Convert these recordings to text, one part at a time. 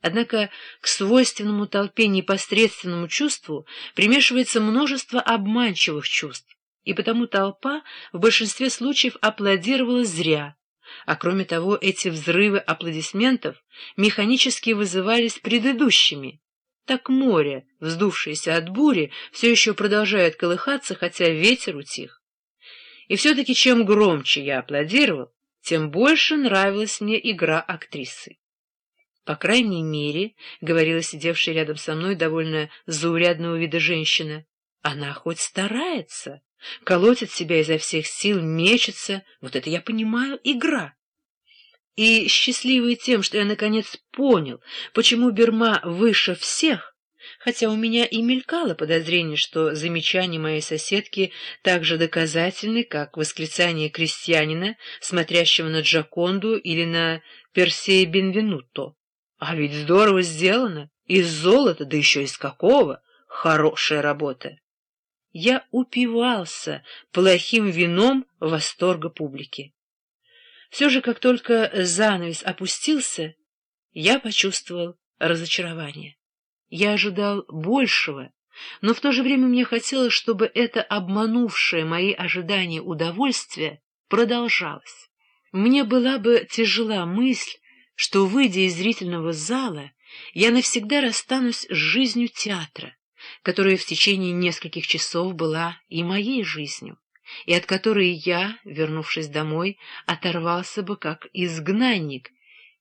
Однако к свойственному толпе непосредственному чувству примешивается множество обманчивых чувств, и потому толпа в большинстве случаев аплодировала зря, а кроме того эти взрывы аплодисментов механически вызывались предыдущими. Так море, вздувшееся от бури, все еще продолжает колыхаться, хотя ветер утих. И все-таки чем громче я аплодировал, тем больше нравилась мне игра актрисы. По крайней мере, — говорила сидевшая рядом со мной довольно заурядного вида женщина, — она хоть старается, колотит себя изо всех сил, мечется, вот это я понимаю, игра. И счастливый тем, что я наконец понял, почему Берма выше всех, хотя у меня и мелькало подозрение, что замечания моей соседки так же доказательны, как восклицание крестьянина, смотрящего на Джаконду или на Персея Бенвенуто. А ведь здорово сделано. Из золота, да еще из какого. Хорошая работа. Я упивался плохим вином восторга публики. Все же, как только занавес опустился, я почувствовал разочарование. Я ожидал большего, но в то же время мне хотелось, чтобы это обманувшее мои ожидания удовольствие продолжалось. Мне была бы тяжела мысль, что, выйдя из зрительного зала, я навсегда расстанусь с жизнью театра, которая в течение нескольких часов была и моей жизнью, и от которой я, вернувшись домой, оторвался бы как изгнанник,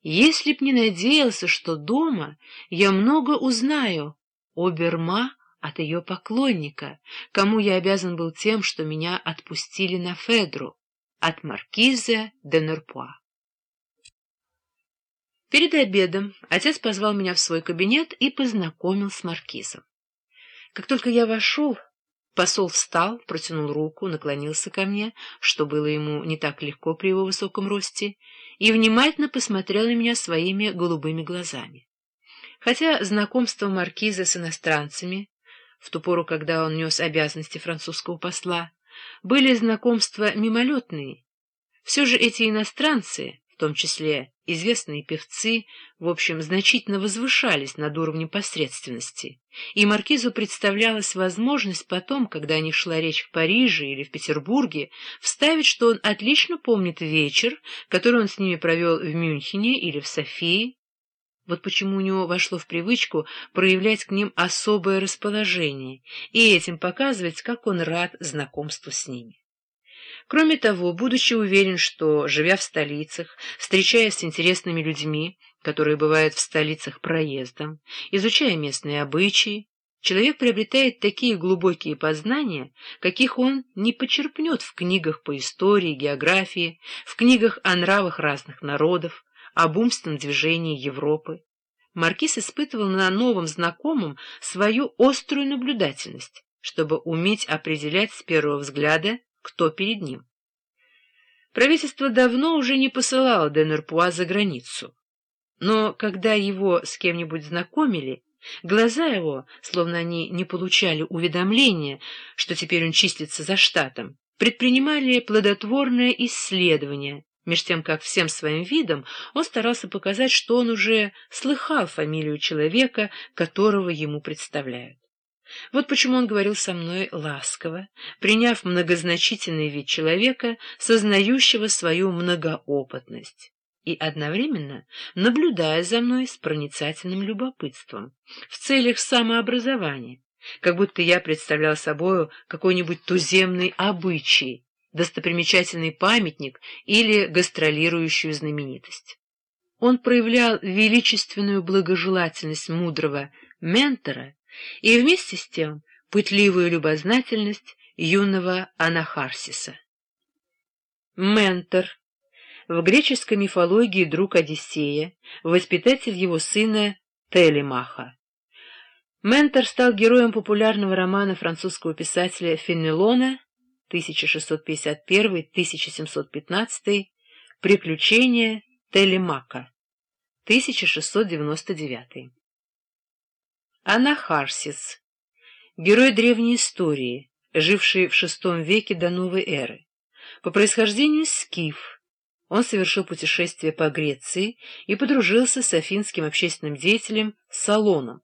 если б не надеялся, что дома я много узнаю о Берма от ее поклонника, кому я обязан был тем, что меня отпустили на Федру, от маркиза де Нерпуа. Перед обедом отец позвал меня в свой кабинет и познакомил с маркизом. Как только я вошел, посол встал, протянул руку, наклонился ко мне, что было ему не так легко при его высоком росте, и внимательно посмотрел на меня своими голубыми глазами. Хотя знакомство маркиза с иностранцами, в ту пору, когда он нес обязанности французского посла, были знакомства мимолетные, все же эти иностранцы, в том числе известные певцы, в общем, значительно возвышались над уровнем посредственности, и маркизу представлялась возможность потом, когда о шла речь в Париже или в Петербурге, вставить, что он отлично помнит вечер, который он с ними провел в Мюнхене или в Софии. Вот почему у него вошло в привычку проявлять к ним особое расположение и этим показывать, как он рад знакомству с ними. Кроме того, будучи уверен, что, живя в столицах, встречаясь с интересными людьми, которые бывают в столицах проездом, изучая местные обычаи, человек приобретает такие глубокие познания, каких он не почерпнет в книгах по истории, географии, в книгах о нравах разных народов, об умственном движении Европы. Маркиз испытывал на новом знакомом свою острую наблюдательность, чтобы уметь определять с первого взгляда, кто перед ним. Правительство давно уже не посылало Денерпуа за границу. Но когда его с кем-нибудь знакомили, глаза его, словно они не получали уведомления, что теперь он числится за штатом, предпринимали плодотворное исследование, меж тем как всем своим видом он старался показать, что он уже слыхал фамилию человека, которого ему представляют. Вот почему он говорил со мной ласково, приняв многозначительный вид человека, сознающего свою многоопытность, и одновременно наблюдая за мной с проницательным любопытством, в целях самообразования, как будто я представлял собою какой-нибудь туземный обычай, достопримечательный памятник или гастролирующую знаменитость. Он проявлял величественную благожелательность мудрого ментора и вместе с тем пытливую любознательность юного Анахарсиса. Ментор. В греческой мифологии друг Одиссея, воспитатель его сына Телемаха. Ментор стал героем популярного романа французского писателя Фенелона 1651-1715 «Приключения Телемака» 1699. Анахарсис, герой древней истории, живший в VI веке до новой эры, по происхождению скиф, Он совершил путешествие по Греции и подружился с афинским общественным деятелем Салоном,